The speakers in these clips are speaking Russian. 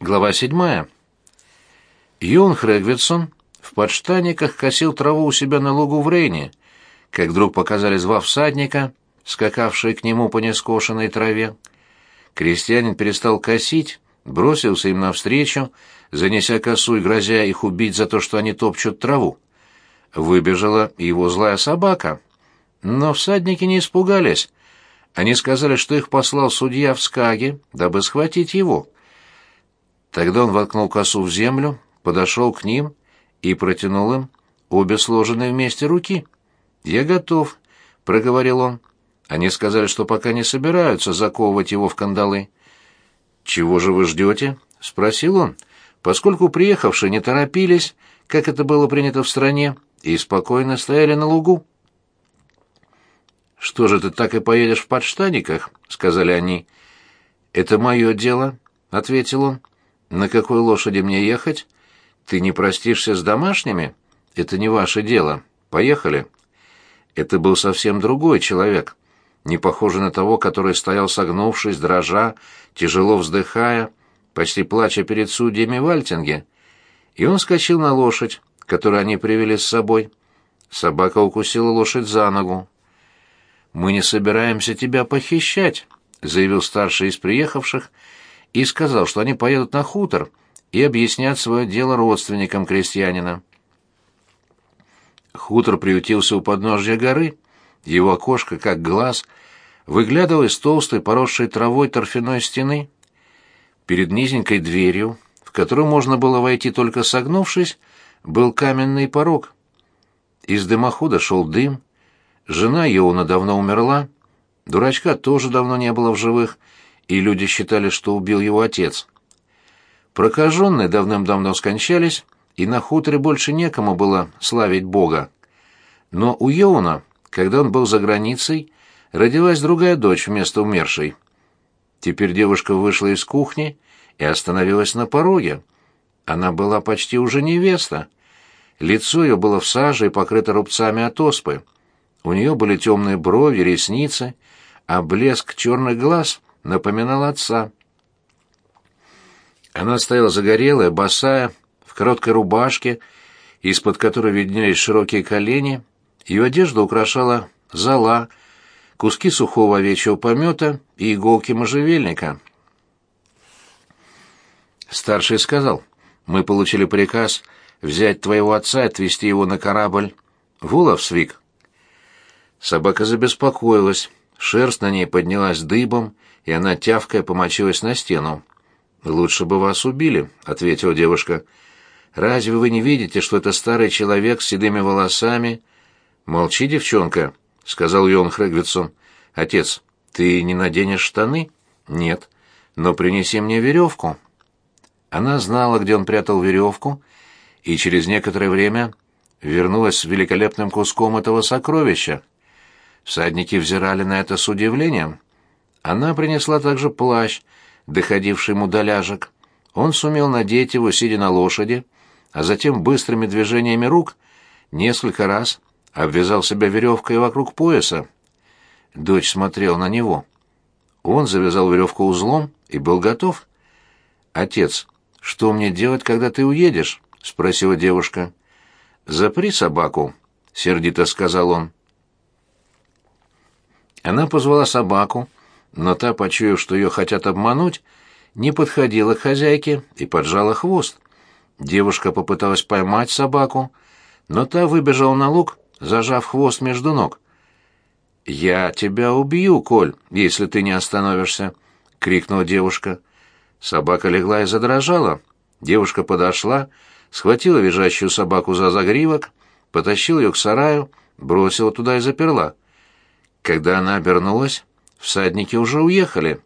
Глава седьмая. Йон Хрегвитсон в подштаниках косил траву у себя на лугу в Рейне, как вдруг показались два всадника, скакавшие к нему по нескошенной траве. Крестьянин перестал косить, бросился им навстречу, занеся косу и грозя их убить за то, что они топчут траву. Выбежала его злая собака. Но всадники не испугались. Они сказали, что их послал судья в Скаге, дабы схватить его — Тогда он воткнул косу в землю, подошел к ним и протянул им обе сложенные вместе руки. «Я готов», — проговорил он. Они сказали, что пока не собираются заковывать его в кандалы. «Чего же вы ждете?» — спросил он, поскольку приехавшие не торопились, как это было принято в стране, и спокойно стояли на лугу. «Что же ты так и поедешь в подштаниках?» — сказали они. «Это мое дело», — ответил он. На какой лошади мне ехать? Ты не простишься с домашними? Это не ваше дело. Поехали. Это был совсем другой человек, не похожий на того, который стоял согнувшись, дрожа, тяжело вздыхая, почти плача перед судьями в Альтинге. И он скочил на лошадь, которую они привели с собой. Собака укусила лошадь за ногу. «Мы не собираемся тебя похищать», — заявил старший из приехавших, — и сказал, что они поедут на хутор и объяснят свое дело родственникам крестьянина. Хутор приютился у подножья горы, его окошко, как глаз, выглядывало из толстой, поросшей травой торфяной стены. Перед низенькой дверью, в которую можно было войти только согнувшись, был каменный порог. Из дымохода шел дым. Жена Йоуна давно умерла, дурачка тоже давно не было в живых, и люди считали, что убил его отец. Прокаженные давным-давно скончались, и на хуторе больше некому было славить Бога. Но у Йоуна, когда он был за границей, родилась другая дочь вместо умершей. Теперь девушка вышла из кухни и остановилась на пороге. Она была почти уже невеста. Лицо ее было в саже и покрыто рубцами от оспы. У нее были темные брови, ресницы, а блеск черных глаз напоминал отца. Она стояла загорелая, босая, в короткой рубашке, из-под которой виднелись широкие колени. Ее одежда украшала зола, куски сухого овечьего помета и иголки можжевельника. Старший сказал, «Мы получили приказ взять твоего отца и отвезти его на корабль в Уловсвик». Собака забеспокоилась, шерсть на ней поднялась дыбом, и она, тявкая, помочилась на стену. «Лучше бы вас убили», — ответила девушка. «Разве вы не видите, что это старый человек с седыми волосами?» «Молчи, девчонка», — сказал Йон Хрегвитсон. «Отец, ты не наденешь штаны?» «Нет. Но принеси мне веревку». Она знала, где он прятал веревку, и через некоторое время вернулась с великолепным куском этого сокровища. Всадники взирали на это с удивлением. Она принесла также плащ, доходивший ему до ляжек. Он сумел надеть его, сидя на лошади, а затем быстрыми движениями рук несколько раз обвязал себя веревкой вокруг пояса. Дочь смотрела на него. Он завязал веревку узлом и был готов. «Отец, что мне делать, когда ты уедешь?» — спросила девушка. «Запри собаку», — сердито сказал он. Она позвала собаку, но та, почуяв, что ее хотят обмануть, не подходила к хозяйке и поджала хвост. Девушка попыталась поймать собаку, но та выбежала на луг, зажав хвост между ног. «Я тебя убью, Коль, если ты не остановишься!» — крикнула девушка. Собака легла и задрожала. Девушка подошла, схватила визжащую собаку за загривок, потащила ее к сараю, бросила туда и заперла. Когда она обернулась, Всадники уже уехали.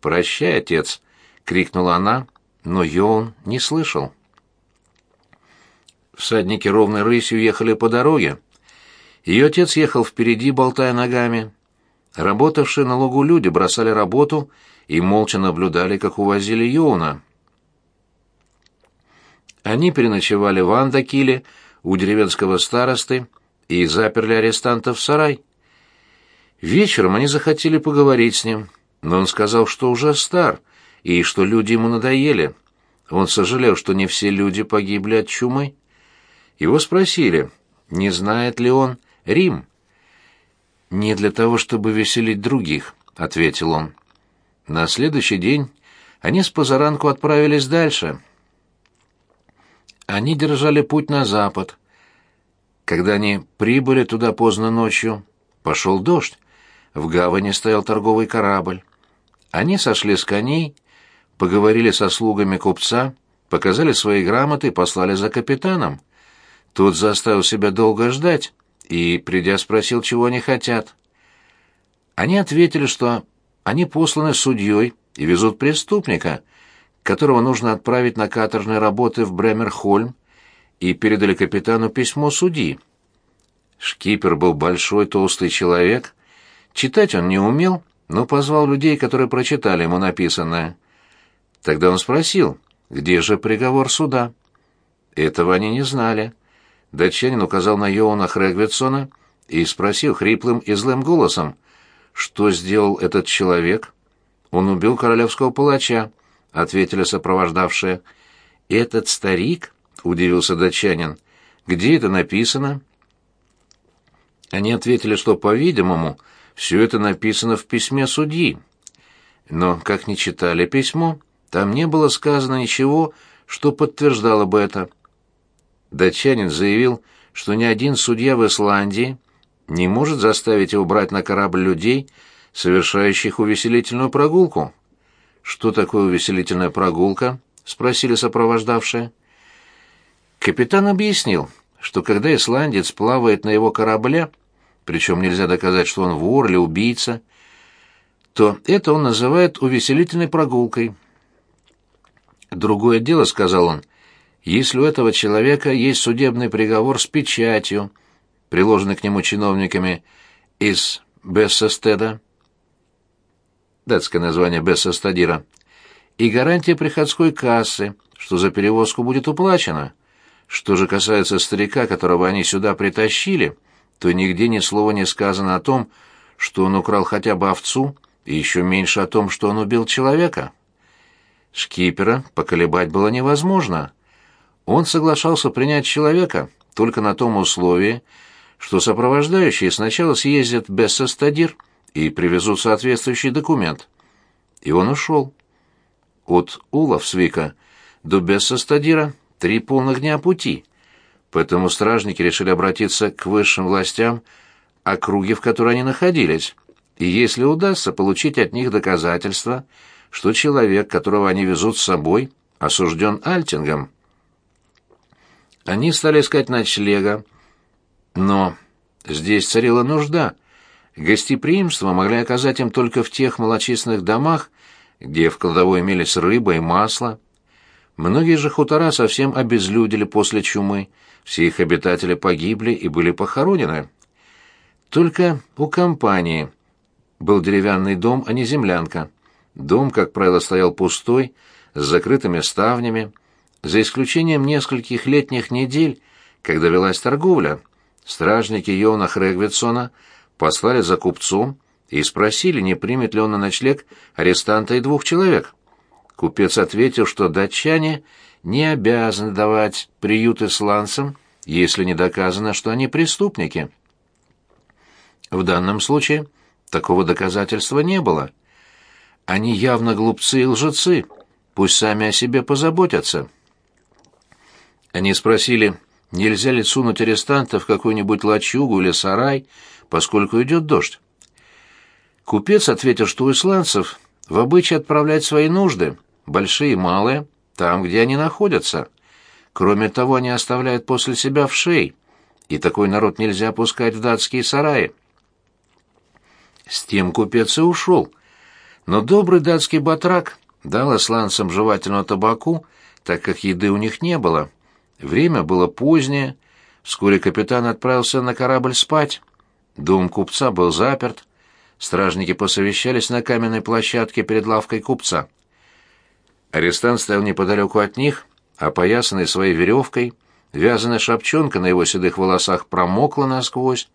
«Прощай, отец!» — крикнула она, но Йоун не слышал. Всадники ровной рысью ехали по дороге. Ее отец ехал впереди, болтая ногами. Работавшие на лугу люди бросали работу и молча наблюдали, как увозили Йоуна. Они переночевали в Андакиле у деревенского старосты и заперли арестантов в сарай. Вечером они захотели поговорить с ним, но он сказал, что уже стар, и что люди ему надоели. Он сожалел, что не все люди погибли от чумы. Его спросили, не знает ли он Рим. «Не для того, чтобы веселить других», — ответил он. На следующий день они с позаранку отправились дальше. Они держали путь на запад. Когда они прибыли туда поздно ночью, пошел дождь. В гавани стоял торговый корабль. Они сошли с коней, поговорили со слугами купца, показали свои грамоты и послали за капитаном. Тот заставил себя долго ждать и, придя, спросил, чего они хотят. Они ответили, что они посланы судьей и везут преступника, которого нужно отправить на каторжные работы в Бремерхольм, и передали капитану письмо судьи. Шкипер был большой толстый человек, читать он не умел, но позвал людей, которые прочитали ему написанное. Тогда он спросил, где же приговор суда. Этого они не знали. Датчанин указал на Йоуна Хрегвитсона и спросил хриплым и злым голосом, что сделал этот человек. Он убил королевского палача, ответили сопровождавшие. Этот старик, удивился датчанин, где это написано? Они ответили, что, по-видимому, все это написано в письме судьи. Но, как не читали письмо, там не было сказано ничего, что подтверждало бы это. Датчанин заявил, что ни один судья в Исландии не может заставить его брать на корабль людей, совершающих увеселительную прогулку. «Что такое увеселительная прогулка?» — спросили сопровождавшие. Капитан объяснил, что когда исландец плавает на его корабле, причем нельзя доказать, что он вор или убийца, то это он называет увеселительной прогулкой. «Другое дело», — сказал он, — «если у этого человека есть судебный приговор с печатью, приложенный к нему чиновниками из Бессестеда, датское название Бессестадира, и гарантия приходской кассы, что за перевозку будет уплачено. Что же касается старика, которого они сюда притащили, — то нигде ни слова не сказано о том, что он украл хотя бы овцу, и еще меньше о том, что он убил человека. Шкипера поколебать было невозможно. Он соглашался принять человека только на том условии, что сопровождающие сначала съездят в Бессостадир и привезут соответствующий документ. И он ушел. От Уловсвика до Бессостадира три полных дня пути — Поэтому стражники решили обратиться к высшим властям округи, в которой они находились, и если удастся получить от них доказательства, что человек, которого они везут с собой, осужден Альтингом. Они стали искать ночлега, но здесь царила нужда. Гостеприимство могли оказать им только в тех малочисленных домах, где в кладовой имелись рыба и масло. Многие же хутора совсем обезлюдили после чумы, все их обитатели погибли и были похоронены. Только у компании был деревянный дом, а не землянка. Дом, как правило, стоял пустой, с закрытыми ставнями, за исключением нескольких летних недель, когда велась торговля. Стражники Йона Хрегвитсона послали за купцом и спросили, не примет ли он на ночлег арестанта и двух человек. Купец ответил, что датчане не обязаны давать приют исландцам, если не доказано, что они преступники. В данном случае такого доказательства не было. Они явно глупцы и лжецы, пусть сами о себе позаботятся. Они спросили, нельзя ли сунуть арестанта в какую-нибудь лачугу или сарай, поскольку идет дождь. Купец ответил, что у исландцев в обычае отправлять свои нужды, большие и малые, там, где они находятся. Кроме того, они оставляют после себя вшей, и такой народ нельзя опускать в датские сараи. С тем купец и ушел. Но добрый датский батрак дал исландцам жевательного табаку, так как еды у них не было. Время было позднее. Вскоре капитан отправился на корабль спать. Дом купца был заперт. Стражники посовещались на каменной площадке перед лавкой купца. Арестант стоял неподалеку от них, опоясанный своей веревкой, вязаная шапчонка на его седых волосах промокла насквозь.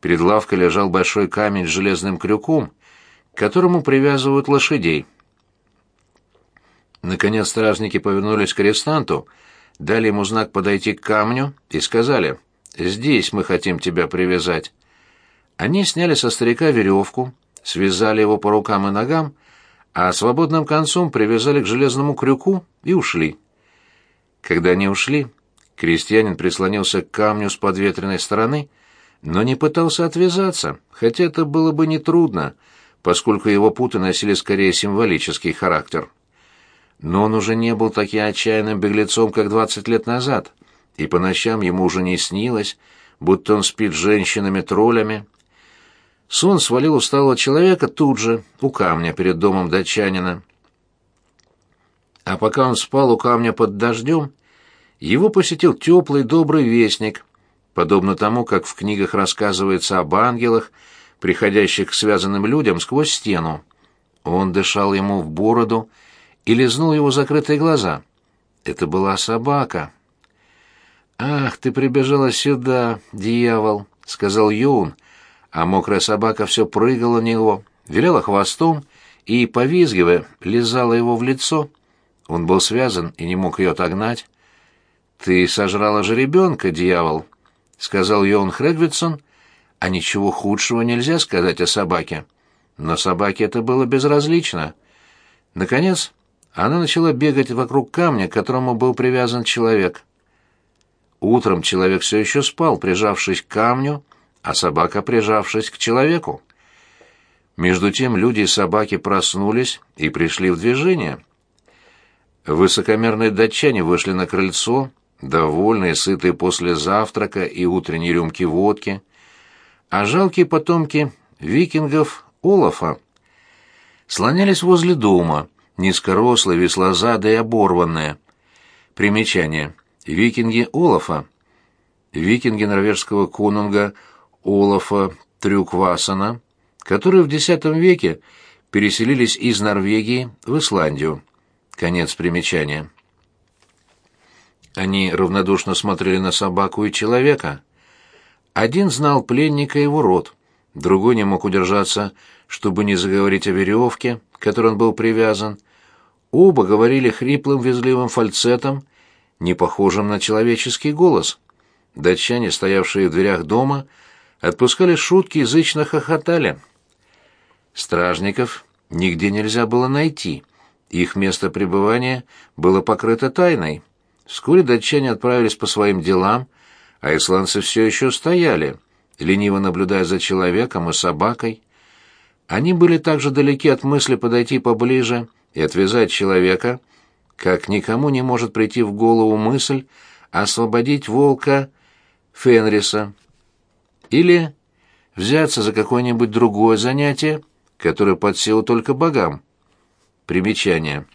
Перед лавкой лежал большой камень с железным крюком, к которому привязывают лошадей. Наконец стражники повернулись к арестанту, дали ему знак подойти к камню и сказали «Здесь мы хотим тебя привязать». Они сняли со старика веревку, связали его по рукам и ногам, а свободным концом привязали к железному крюку и ушли. Когда они ушли, крестьянин прислонился к камню с подветренной стороны, но не пытался отвязаться, хотя это было бы нетрудно, поскольку его путы носили скорее символический характер. Но он уже не был таким отчаянным беглецом, как двадцать лет назад, и по ночам ему уже не снилось, будто он спит с женщинами-троллями. Сон свалил усталого человека тут же, у камня перед домом датчанина. А пока он спал у камня под дождем, его посетил теплый добрый вестник, подобно тому, как в книгах рассказывается об ангелах, приходящих к связанным людям сквозь стену. Он дышал ему в бороду и лизнул его закрытые глаза. Это была собака. «Ах, ты прибежала сюда, дьявол!» — сказал Йоун, а мокрая собака все прыгала на него, виляла хвостом и, повизгивая, лизала его в лицо. Он был связан и не мог ее отогнать. «Ты сожрала жеребенка, дьявол», — сказал Йоун Хрегвитсон, а ничего худшего нельзя сказать о собаке. Но собаке это было безразлично. Наконец, она начала бегать вокруг камня, к которому был привязан человек. Утром человек все еще спал, прижавшись к камню, а собака прижавшись к человеку. Между тем люди и собаки проснулись и пришли в движение. Высокомерные датчане вышли на крыльцо, довольные, сытые после завтрака и утренней рюмки водки, а жалкие потомки викингов Олафа слонялись возле дома, низкорослые, веслозадые оборванные. Примечание. Викинги Олафа. Викинги норвежского конунга Олафа Трюквасона, которые в X веке переселились из Норвегии в Исландию. Конец примечания. Они равнодушно смотрели на собаку и человека. Один знал пленника и его род, другой не мог удержаться, чтобы не заговорить о веревке, к которой он был привязан. Оба говорили хриплым визгливым фальцетом, не похожим на человеческий голос. Датчане, стоявшие в дверях дома, отпускали шутки, язычно хохотали. Стражников нигде нельзя было найти. Их место пребывания было покрыто тайной. Вскоре датчане отправились по своим делам, а исландцы все еще стояли, лениво наблюдая за человеком и собакой. Они были так же далеки от мысли подойти поближе и отвязать человека, как никому не может прийти в голову мысль освободить волка Фенриса или взяться за какое-нибудь другое занятие, которое под силу только богам. Примечание.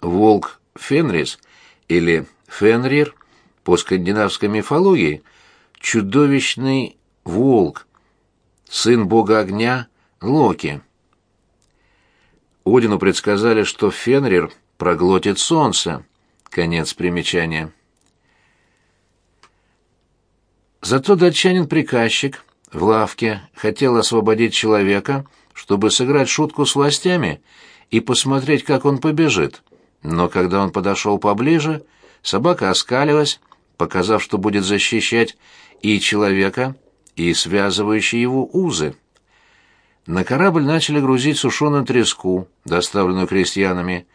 Волк Фенрис или Фенрир по скандинавской мифологии чудовищный волк, сын бога огня Локи. Одину предсказали, что Фенрир проглотит солнце. Конец примечания. Зато датчанин-приказчик в лавке хотел освободить человека, чтобы сыграть шутку с властями и посмотреть, как он побежит. Но когда он подошел поближе, собака оскалилась, показав, что будет защищать и человека, и связывающие его узы. На корабль начали грузить сушеную треску, доставленную крестьянами,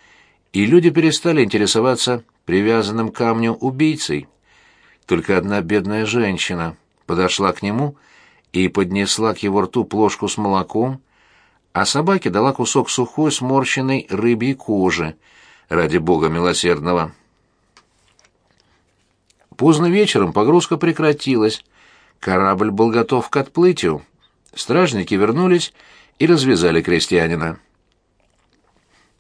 и люди перестали интересоваться привязанным к камню убийцей. Только одна бедная женщина подошла к нему и поднесла к его рту плошку с молоком, а собаке дала кусок сухой сморщенной рыбьей кожи, ради бога милосердного. Поздно вечером погрузка прекратилась. Корабль был готов к отплытию. Стражники вернулись и развязали крестьянина.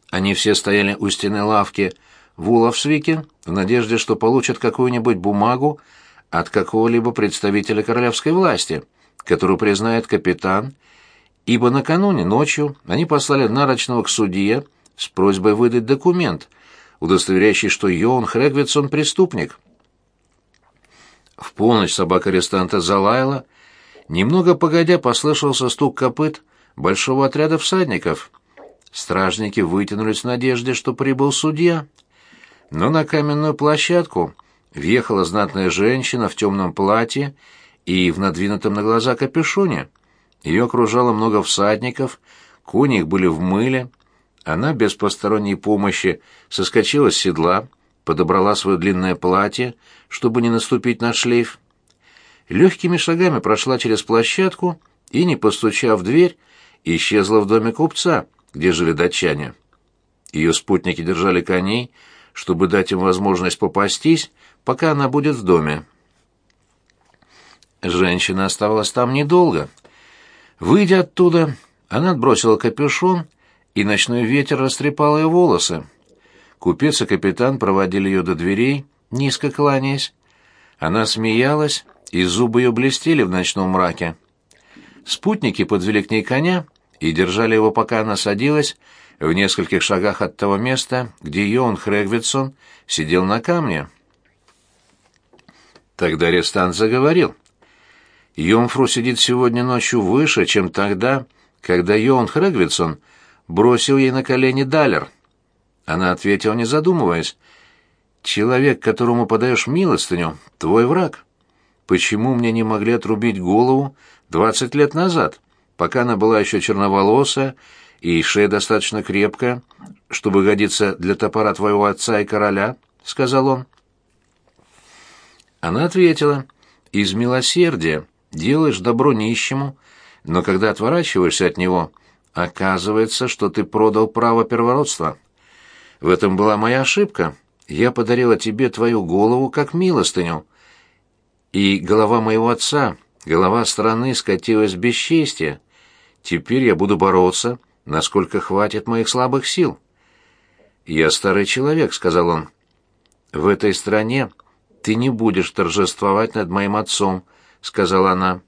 Они все стояли у стены лавки в Уловсвике в надежде, что получат какую-нибудь бумагу от какого-либо представителя королевской власти, которую признает капитан, ибо накануне ночью они послали нарочного к судье с просьбой выдать документ, удостоверяющий, что Йоун Хрегвитсон преступник. В полночь собака арестанта залаяла. Немного погодя послышался стук копыт большого отряда всадников. стражники вытянулись в надежде, что прибыл судья. Но на каменную площадку въехала знатная женщина в темном платье и в надвинутом на глаза капюшоне. Ее окружало много всадников, кони их были в мыле. Она без посторонней помощи соскочила с седла, подобрала свое длинное платье, чтобы не наступить на шлейф. Легкими шагами прошла через площадку и, не постучав в дверь, исчезла в доме купца, где жили датчане. Ее спутники держали коней, чтобы дать им возможность попастись, пока она будет в доме. Женщина оставалась там недолго. Выйдя оттуда, она отбросила капюшон, и ночной ветер растрепал ее волосы. Купец и капитан проводили ее до дверей, низко кланяясь. Она смеялась, и зубы ее блестели в ночном мраке. Спутники подвели к ней коня и держали его, пока она садилась, в нескольких шагах от того места, где Йоан Хрегвитсон сидел на камне. Тогда арестант заговорил. Йомфру сидит сегодня ночью выше, чем тогда, когда Йоан Хрегвитсон бросил ей на колени далер. Она ответила, не задумываясь. «Человек, которому подаешь милостыню, твой враг. Почему мне не могли отрубить голову двадцать лет назад, пока она была еще черноволосая и шея достаточно крепкая, чтобы годиться для топора твоего отца и короля?» — сказал он. Она ответила, «Из милосердия делаешь добро нищему, но когда отворачиваешься от него, оказывается, что ты продал право первородства». В этом была моя ошибка. Я подарила тебе твою голову как милостыню. И голова моего отца, голова страны скатилась в бесчестие. Теперь я буду бороться, насколько хватит моих слабых сил. «Я старый человек», — сказал он. «В этой стране ты не будешь торжествовать над моим отцом», — сказала она.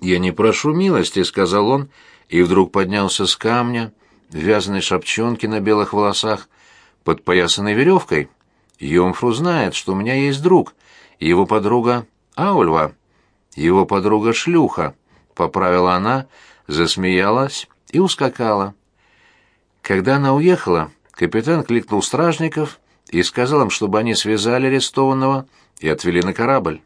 «Я не прошу милости», — сказал он, и вдруг поднялся с камня, — вязаной шапчонке на белых волосах, подпоясанной веревкой. Йомфру знает, что у меня есть друг, его подруга Аульва, его подруга шлюха, поправила она, засмеялась и ускакала. Когда она уехала, капитан кликнул стражников и сказал им, чтобы они связали арестованного и отвели на корабль.